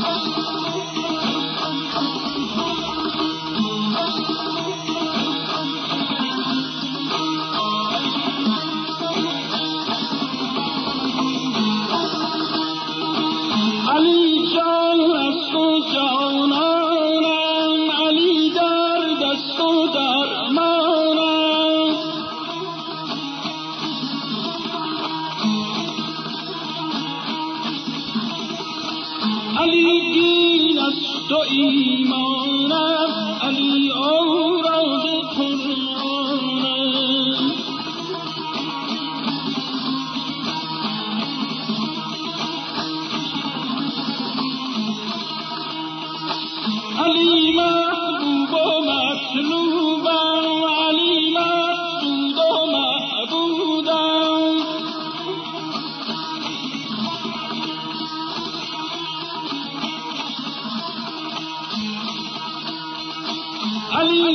Oh, oh, oh. You.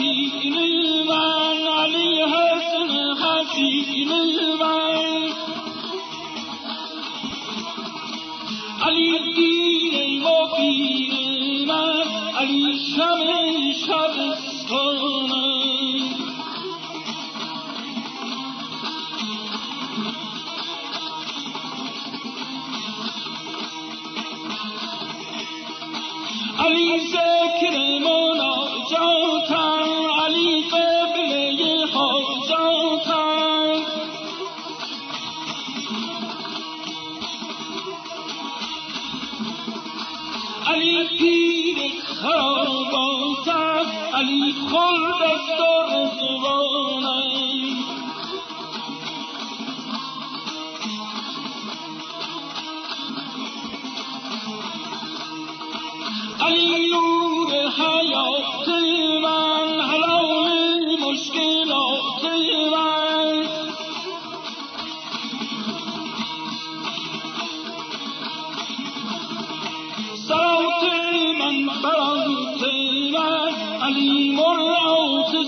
الخاسئين البان عليها الخاسئين البان علي الدين المبين المن علي شم شبستان علي زين علی پیر خرابات است علی خلد است در زبانم علی نور حیات من برآن تیرت علی مرعوت